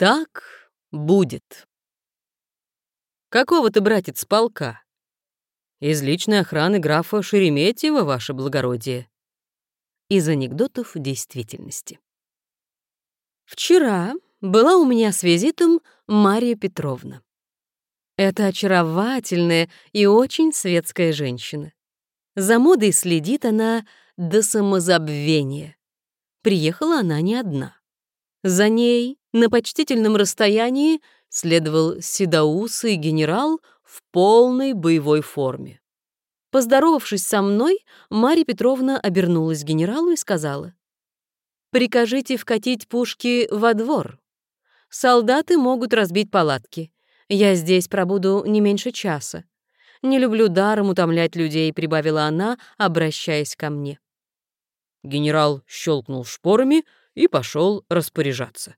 Так будет. Какого ты, братец, полка? Из личной охраны графа Шереметьева, ваше благородие. Из анекдотов действительности. Вчера была у меня с визитом Мария Петровна. Это очаровательная и очень светская женщина. За модой следит она до самозабвения. Приехала она не одна. За ней на почтительном расстоянии следовал седоусый генерал в полной боевой форме. Поздоровавшись со мной, Марья Петровна обернулась к генералу и сказала, «Прикажите вкатить пушки во двор. Солдаты могут разбить палатки. Я здесь пробуду не меньше часа. Не люблю даром утомлять людей», — прибавила она, обращаясь ко мне. Генерал щелкнул шпорами и пошел распоряжаться.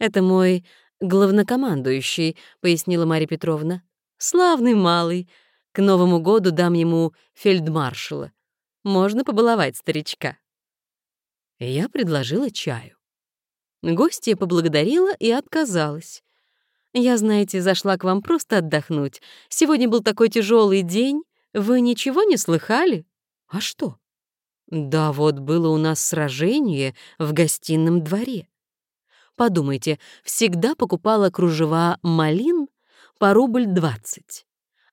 «Это мой главнокомандующий», — пояснила Марья Петровна. «Славный малый. К Новому году дам ему фельдмаршала. Можно побаловать старичка». Я предложила чаю. Гостья поблагодарила и отказалась. «Я, знаете, зашла к вам просто отдохнуть. Сегодня был такой тяжелый день. Вы ничего не слыхали?» «А что?» «Да вот было у нас сражение в гостином дворе. Подумайте, всегда покупала кружева «Малин» по рубль двадцать.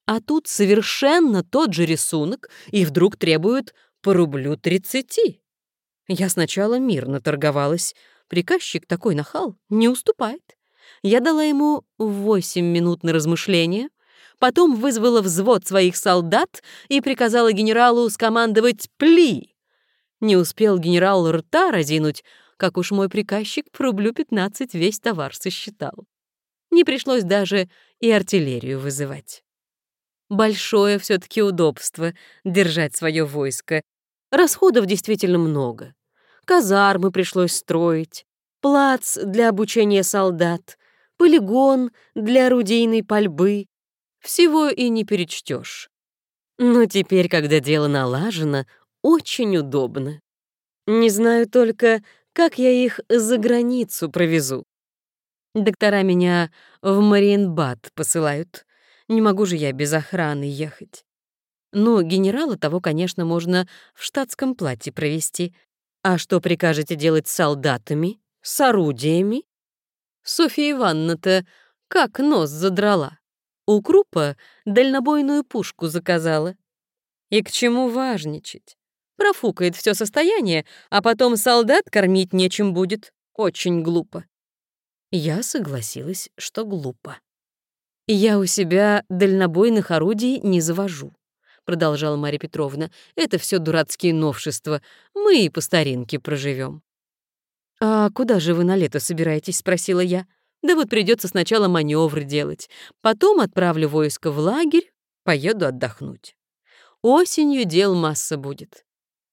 А тут совершенно тот же рисунок и вдруг требуют по рублю тридцати. Я сначала мирно торговалась. Приказчик такой нахал, не уступает. Я дала ему восемь минут на размышление, потом вызвала взвод своих солдат и приказала генералу скомандовать «Пли!». Не успел генерал рта разинуть, как уж мой приказчик по рублю 15 весь товар сосчитал. Не пришлось даже и артиллерию вызывать. Большое все таки удобство держать свое войско. Расходов действительно много. Казармы пришлось строить, плац для обучения солдат, полигон для орудийной пальбы. Всего и не перечтешь. Но теперь, когда дело налажено, очень удобно. Не знаю только, как я их за границу провезу? Доктора меня в Мариенбад посылают. Не могу же я без охраны ехать. Ну, генерала того, конечно, можно в штатском платье провести. А что прикажете делать с солдатами, с орудиями? Софья Ивановна-то как нос задрала. У Крупа дальнобойную пушку заказала. И к чему важничать? Профукает все состояние, а потом солдат кормить нечем будет. Очень глупо. Я согласилась, что глупо. «Я у себя дальнобойных орудий не завожу», — продолжала Марья Петровна. «Это все дурацкие новшества. Мы и по старинке проживем. «А куда же вы на лето собираетесь?» — спросила я. «Да вот придется сначала маневр делать. Потом отправлю войско в лагерь, поеду отдохнуть. Осенью дел масса будет.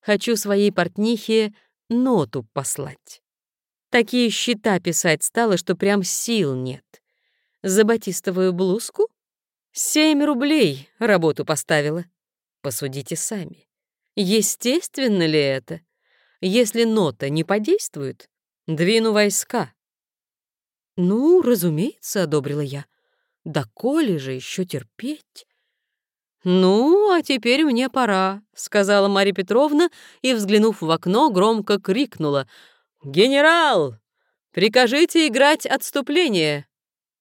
Хочу своей портнихе ноту послать. Такие счета писать стало, что прям сил нет. За батистовую блузку? Семь рублей работу поставила. Посудите сами. Естественно ли это? Если нота не подействует, двину войска. Ну, разумеется, одобрила я. Да коли же еще терпеть? «Ну, а теперь мне пора», — сказала Марья Петровна и, взглянув в окно, громко крикнула. «Генерал, прикажите играть отступление.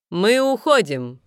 Мы уходим».